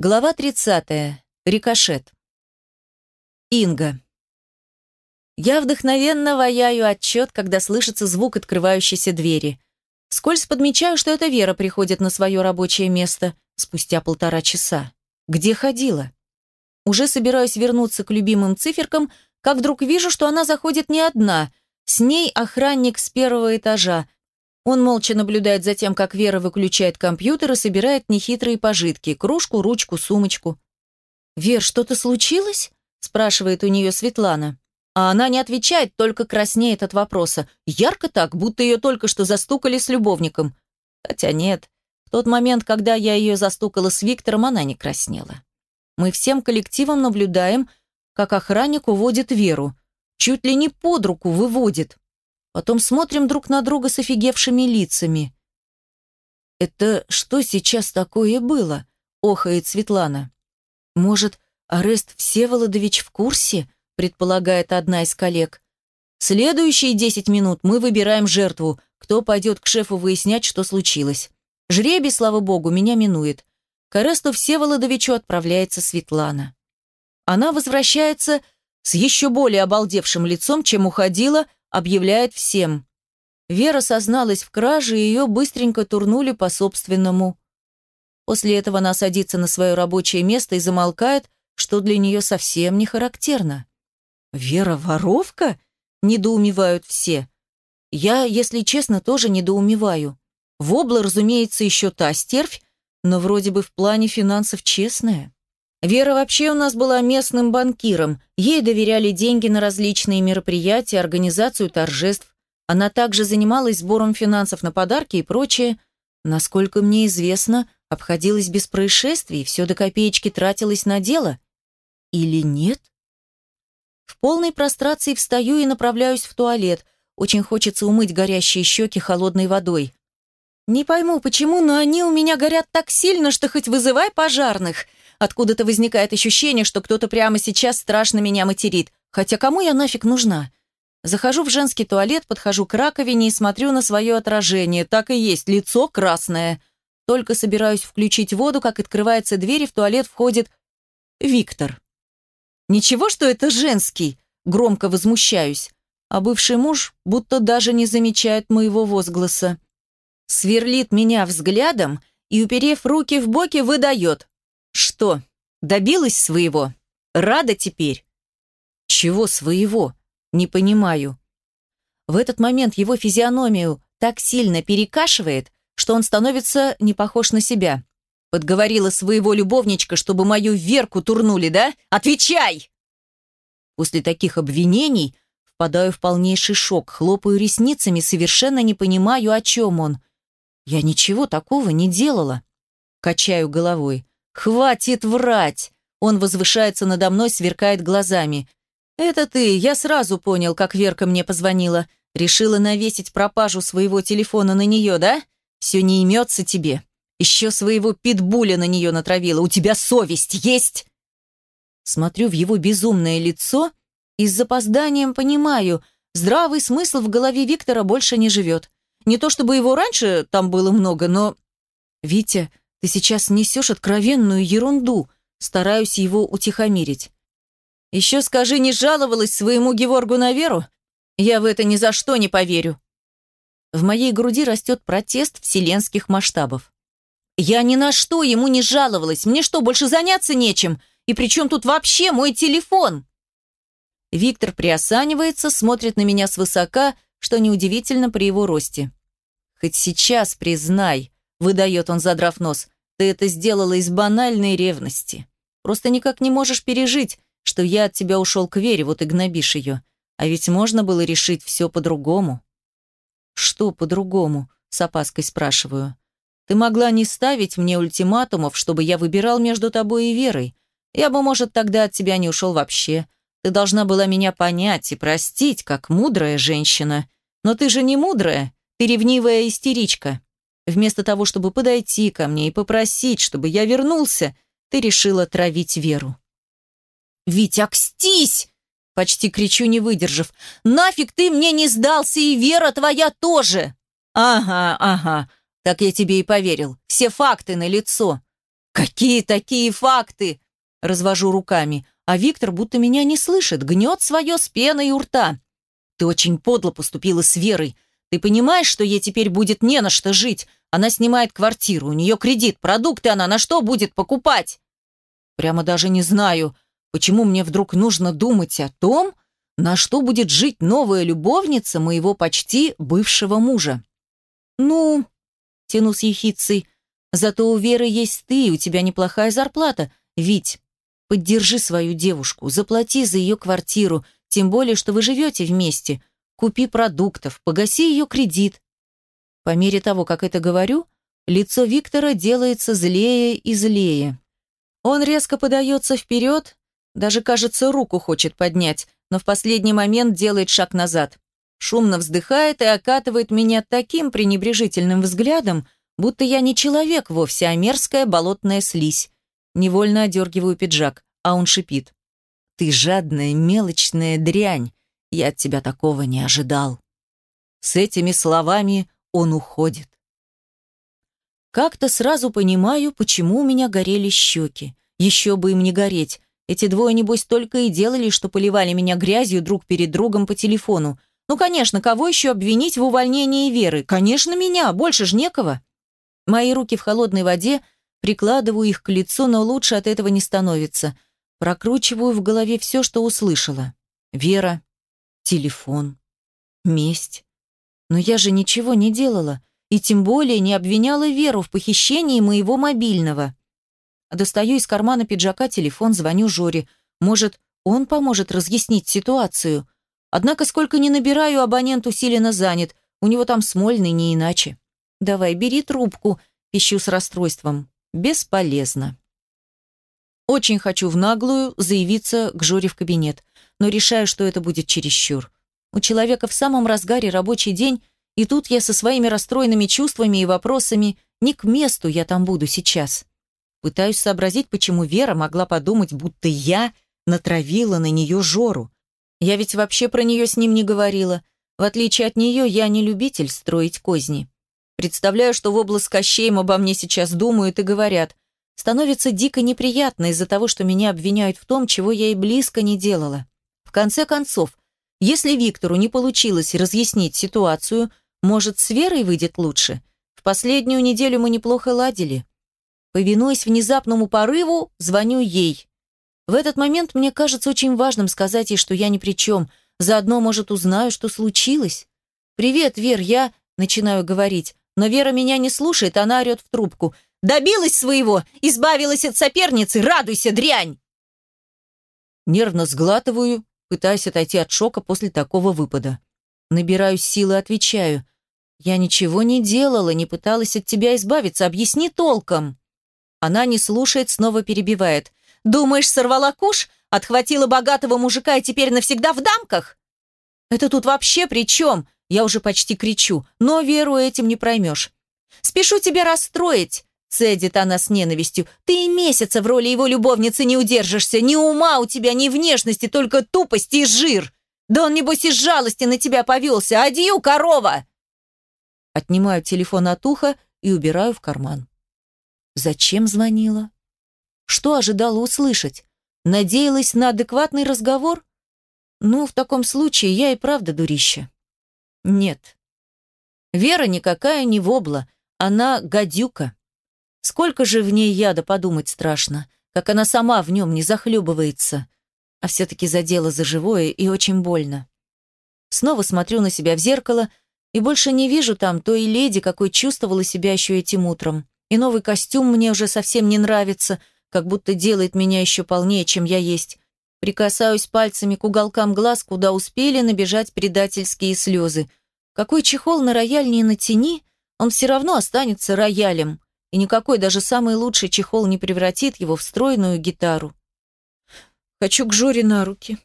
Глава 30. Рикошет. Инга. Я вдохновенно ваяю отчет, когда слышится звук открывающейся двери. Скользь подмечаю, что это Вера приходит на свое рабочее место спустя полтора часа. Где ходила? Уже собираюсь вернуться к любимым циферкам, как вдруг вижу, что она заходит не одна. С ней охранник с первого этажа, он молча наблюдает за тем, как Вера выключает компьютер и собирает нехитрые пожитки – кружку, ручку, сумочку. «Вер, что-то случилось?» – спрашивает у нее Светлана. А она не отвечает, только краснеет от вопроса. Ярко так, будто ее только что застукали с любовником. Хотя нет, в тот момент, когда я ее застукала с Виктором, она не краснела. Мы всем коллективом наблюдаем, как охранник уводит Веру. Чуть ли не под руку выводит. Потом смотрим друг на друга с офигевшими лицами. «Это что сейчас такое было?» – охает Светлана. «Может, Арест Всеволодович в курсе?» – предполагает одна из коллег. «Следующие десять минут мы выбираем жертву, кто пойдет к шефу выяснять, что случилось. Жребий, слава богу, меня минует. К Аресту Всеволодовичу отправляется Светлана. Она возвращается с еще более обалдевшим лицом, чем уходила – объявляет всем. Вера созналась в краже, и ее быстренько турнули по собственному. После этого она садится на свое рабочее место и замолкает, что для нее совсем не характерно. «Вера воровка?» – недоумевают все. Я, если честно, тоже недоумеваю. Вобла, разумеется, еще та стервь, но вроде бы в плане финансов честная. Вера вообще у нас была местным банкиром. Ей доверяли деньги на различные мероприятия, организацию торжеств. Она также занималась сбором финансов на подарки и прочее. Насколько мне известно, обходилась без происшествий, все до копеечки тратилось на дело. Или нет? В полной прострации встаю и направляюсь в туалет. Очень хочется умыть горящие щеки холодной водой. Не пойму, почему, но они у меня горят так сильно, что хоть вызывай пожарных – Откуда-то возникает ощущение, что кто-то прямо сейчас страшно меня материт. Хотя кому я нафиг нужна? Захожу в женский туалет, подхожу к раковине и смотрю на свое отражение. Так и есть, лицо красное. Только собираюсь включить воду, как открывается дверь, и в туалет входит Виктор. «Ничего, что это женский?» Громко возмущаюсь. А бывший муж будто даже не замечает моего возгласа. Сверлит меня взглядом и, уперев руки в боки, выдает. Что, добилась своего? Рада теперь? Чего своего? Не понимаю. В этот момент его физиономию так сильно перекашивает, что он становится не похож на себя. Подговорила своего любовничка, чтобы мою Верку турнули, да? Отвечай! После таких обвинений впадаю в полнейший шок, хлопаю ресницами, совершенно не понимаю, о чем он. Я ничего такого не делала. Качаю головой. «Хватит врать!» Он возвышается надо мной, сверкает глазами. «Это ты, я сразу понял, как Верка мне позвонила. Решила навесить пропажу своего телефона на нее, да? Все не имется тебе. Еще своего питбуля на нее натравила. У тебя совесть есть?» Смотрю в его безумное лицо и с запозданием понимаю, здравый смысл в голове Виктора больше не живет. Не то чтобы его раньше там было много, но... «Витя, ты сейчас несешь откровенную ерунду. Стараюсь его утихомирить. Еще скажи, не жаловалась своему Геворгу на веру? Я в это ни за что не поверю. В моей груди растет протест вселенских масштабов. Я ни на что ему не жаловалась. Мне что, больше заняться нечем? И при чем тут вообще мой телефон? Виктор приосанивается, смотрит на меня свысока, что неудивительно при его росте. Хоть сейчас признай, выдает он, задрав нос. Ты это сделала из банальной ревности. Просто никак не можешь пережить, что я от тебя ушел к Вере, вот и гнобишь ее. А ведь можно было решить все по-другому. Что по-другому? С опаской спрашиваю. Ты могла не ставить мне ультиматумов, чтобы я выбирал между тобой и Верой. Я бы, может, тогда от тебя не ушел вообще. Ты должна была меня понять и простить, как мудрая женщина. Но ты же не мудрая, ты ревнивая истеричка. Вместо того, чтобы подойти ко мне и попросить, чтобы я вернулся, ты решила травить Веру. «Витя, окстись!» Почти кричу, не выдержав. «Нафиг ты мне не сдался, и Вера твоя тоже!» «Ага, ага, так я тебе и поверил. Все факты на лицо. «Какие такие факты?» Развожу руками, а Виктор будто меня не слышит, гнет свое с пеной у рта. «Ты очень подло поступила с Верой. Ты понимаешь, что ей теперь будет не на что жить? Она снимает квартиру, у нее кредит, продукты она на что будет покупать?» Прямо даже не знаю, почему мне вдруг нужно думать о том, на что будет жить новая любовница моего почти бывшего мужа. «Ну...» — тяну с ехицей. «Зато у Веры есть ты, у тебя неплохая зарплата. Вить, поддержи свою девушку, заплати за ее квартиру, тем более, что вы живете вместе. Купи продуктов, погаси ее кредит». По мере того, как это говорю, лицо Виктора делается злее и злее. Он резко подается вперед, даже, кажется, руку хочет поднять, но в последний момент делает шаг назад. Шумно вздыхает и окатывает меня таким пренебрежительным взглядом, будто я не человек вовсе, а мерзкая болотная слизь. Невольно одергиваю пиджак, а он шипит. «Ты жадная, мелочная дрянь. Я от тебя такого не ожидал». С этими словами он уходит. Как-то сразу понимаю, почему у меня горели щеки. Еще бы им не гореть. Эти двое, небось, только и делали, что поливали меня грязью друг перед другом по телефону. Ну, конечно, кого еще обвинить в увольнении Веры? Конечно, меня, больше ж некого. Мои руки в холодной воде, прикладываю их к лицу, но лучше от этого не становится. Прокручиваю в голове все, что услышала. Вера, телефон, месть. Но я же ничего не делала, и тем более не обвиняла Веру в похищении моего мобильного. Достаю из кармана пиджака телефон, звоню Жоре. Может, он поможет разъяснить ситуацию. Однако, сколько ни набираю, абонент усиленно занят. У него там Смольный, не иначе. «Давай, бери трубку», – пищу с расстройством. «Бесполезно». Очень хочу в наглую заявиться к Жоре в кабинет, но решаю, что это будет чересчур. У человека в самом разгаре рабочий день, и тут я со своими расстроенными чувствами и вопросами не к месту я там буду сейчас. Пытаюсь сообразить, почему Вера могла подумать, будто я натравила на нее Жору. Я ведь вообще про нее с ним не говорила. В отличие от нее, я не любитель строить козни. Представляю, что в область Кощеем обо мне сейчас думают и говорят. Становится дико неприятно из-за того, что меня обвиняют в том, чего я и близко не делала. В конце концов, если Виктору не получилось разъяснить ситуацию, может, с Верой выйдет лучше? В последнюю неделю мы неплохо ладили. Повинуясь внезапному порыву, звоню ей. В этот момент мне кажется очень важным сказать ей, что я ни при чем. Заодно, может, узнаю, что случилось. «Привет, Вер, я...» — начинаю говорить. Но Вера меня не слушает, она орет в трубку. «Добилась своего! Избавилась от соперницы! Радуйся, дрянь!» Нервно сглатываю, пытаясь отойти от шока после такого выпада. Набираюсь силы, отвечаю. «Я ничего не делала, не пыталась от тебя избавиться. Объясни толком!» Она не слушает, снова перебивает. «Думаешь, сорвала куш? Отхватила богатого мужика и теперь навсегда в дамках?» «Это тут вообще при чем?» Я уже почти кричу, но Веру этим не проймешь. «Спешу тебя расстроить!» Цедит она с ненавистью. «Ты и месяца в роли его любовницы не удержишься. Ни ума у тебя, ни внешности, только тупость и жир. Да он, небось, из жалости на тебя повелся. Адью, корова!» Отнимаю телефон от уха и убираю в карман. Зачем звонила? Что ожидала услышать? Надеялась на адекватный разговор? Ну, в таком случае я и правда дурища. Нет. Вера никакая не вобла, она гадюка. Сколько же в ней яда подумать страшно, как она сама в нем не захлебывается. А все-таки задела за живое и очень больно. Снова смотрю на себя в зеркало и больше не вижу там той леди, какой чувствовала себя еще этим утром. И новый костюм мне уже совсем не нравится, как будто делает меня еще полнее, чем я есть. Прикасаюсь пальцами к уголкам глаз, куда успели набежать предательские слезы. Какой чехол на рояль не натяни, он все равно останется роялем, и никакой даже самый лучший чехол не превратит его в стройную гитару. Хочу к Жоре на руки.